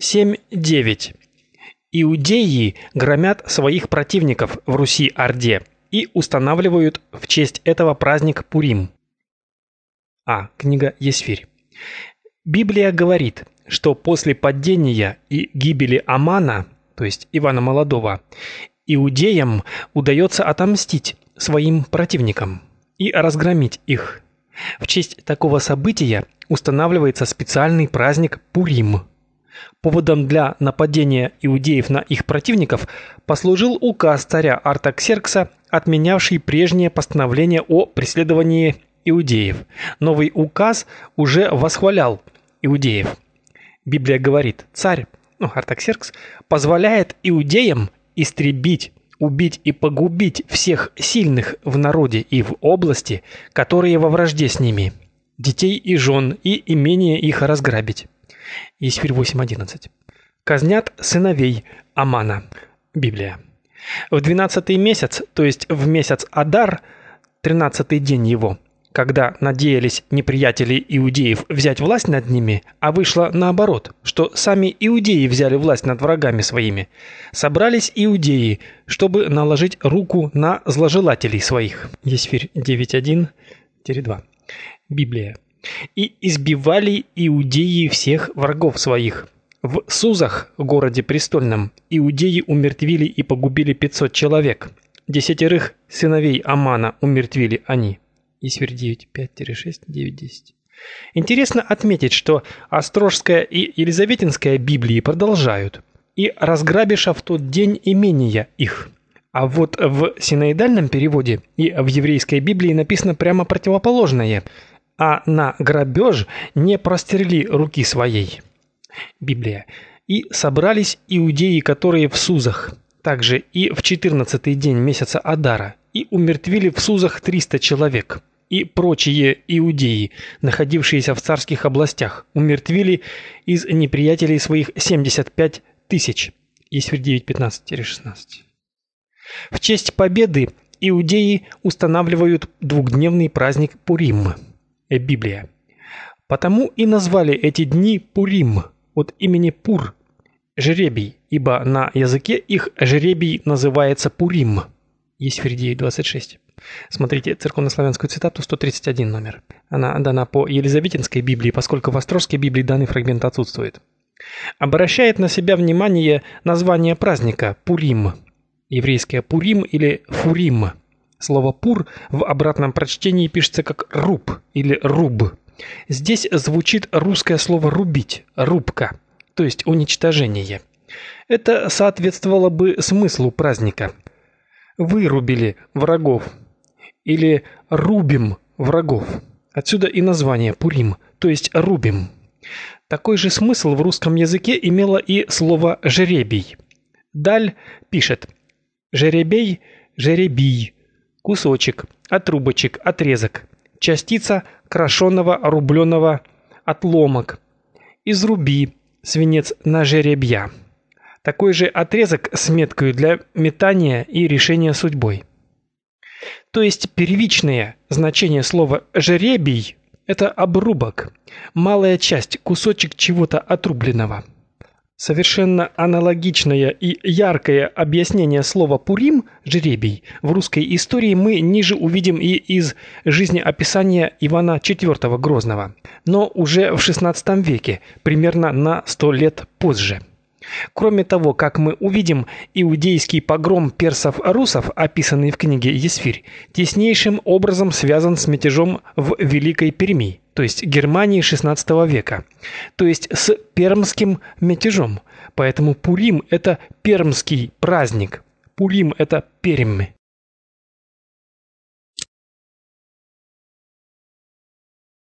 7.9. Иудеи громят своих противников в Руси-Орде и устанавливают в честь этого праздник Пурим. А. Книга Есфирь. Библия говорит, что после падения и гибели Амана, то есть Ивана Молодого, иудеям удается отомстить своим противникам и разгромить их. В честь такого события устанавливается специальный праздник Пурим. Поводом для нападения иудеев на их противников послужил указ царя Артаксеркса, отменявший прежнее постановление о преследовании иудеев. Новый указ уже восхвалял иудеев. Библия говорит: царь, ну, Артаксеркс позволяет иудеям истребить, убить и погубить всех сильных в народе и в области, которые во вражде с ними, детей и жен, и имение их разграбить. Есфирь 8:11. Казнят сыновей Амана. Библия. В двенадцатый месяц, то есть в месяц Адар, тринадцатый день его, когда надеялись неприятели иудеев взять власть над ними, а вышло наоборот, что сами иудеи взяли власть над врагами своими. Собрались иудеи, чтобы наложить руку на зложелателей своих. Есфирь 9:1-2. Библия и избивали иудеи всех врагов своих. В Сузах, городе престольном, иудеи умертвили и погубили 500 человек. Десятерых сыновей Амана умертвили они. Исвер 9.5-6, 9.10. Интересно отметить, что Острожская и Елизаветинская Библии продолжают. И разграбиша в тот день имения их. А вот в синоидальном переводе и в еврейской Библии написано прямо противоположное – а на грабеж не простерли руки своей. Библия. И собрались иудеи, которые в Сузах, также и в четырнадцатый день месяца Адара, и умертвили в Сузах триста человек. И прочие иудеи, находившиеся в царских областях, умертвили из неприятелей своих семьдесят пять тысяч. Есфирь 9:15-16. В честь победы иудеи устанавливают двухдневный праздник Пурим. Э, Библия. Потому и назвали эти дни Пурим от имени Пур, жребий, ибо на языке их жребий называется Пурим. Есфирь 26. Смотрите церковнославянскую цитату 131 номер. Она дана по Елизаветинской Библии, поскольку в Острожской Библии данный фрагмент отсутствует. Обращает на себя внимание название праздника Пурим. Еврейское Пурим или Фурим Слово пур в обратном прочтении пишется как руб или руб. Здесь звучит русское слово рубить, рубка, то есть уничтожение. Это соответствовало бы смыслу праздника. Вырубили врагов или рубим врагов. Отсюда и название Пурим, то есть рубим. Такой же смысл в русском языке имело и слово жеребий. Даль пишет: жеребей, жеребий, кусочек, отрубочек, отрезок, частица крошенного рубленого отломок, изруби, свинец на жеребья. Такой же отрезок с меткой для метания и решения судьбой. То есть первичное значение слова жеребий это обрубок, малая часть, кусочек чего-то отрубленного. Совершенно аналогичное и яркое объяснение слова Пурим жребий в русской истории мы ниже увидим и из жизнеописания Ивана IV Грозного, но уже в XVI веке, примерно на 100 лет позже. Кроме того, как мы увидим, иудейский погром персов-русов, описанный в книге Есфирь, теснейшим образом связан с мятежом в Великой Перми, то есть Германии XVI века, то есть с пермским мятежом. Поэтому Пурим это пермский праздник. Пурим это Пермь.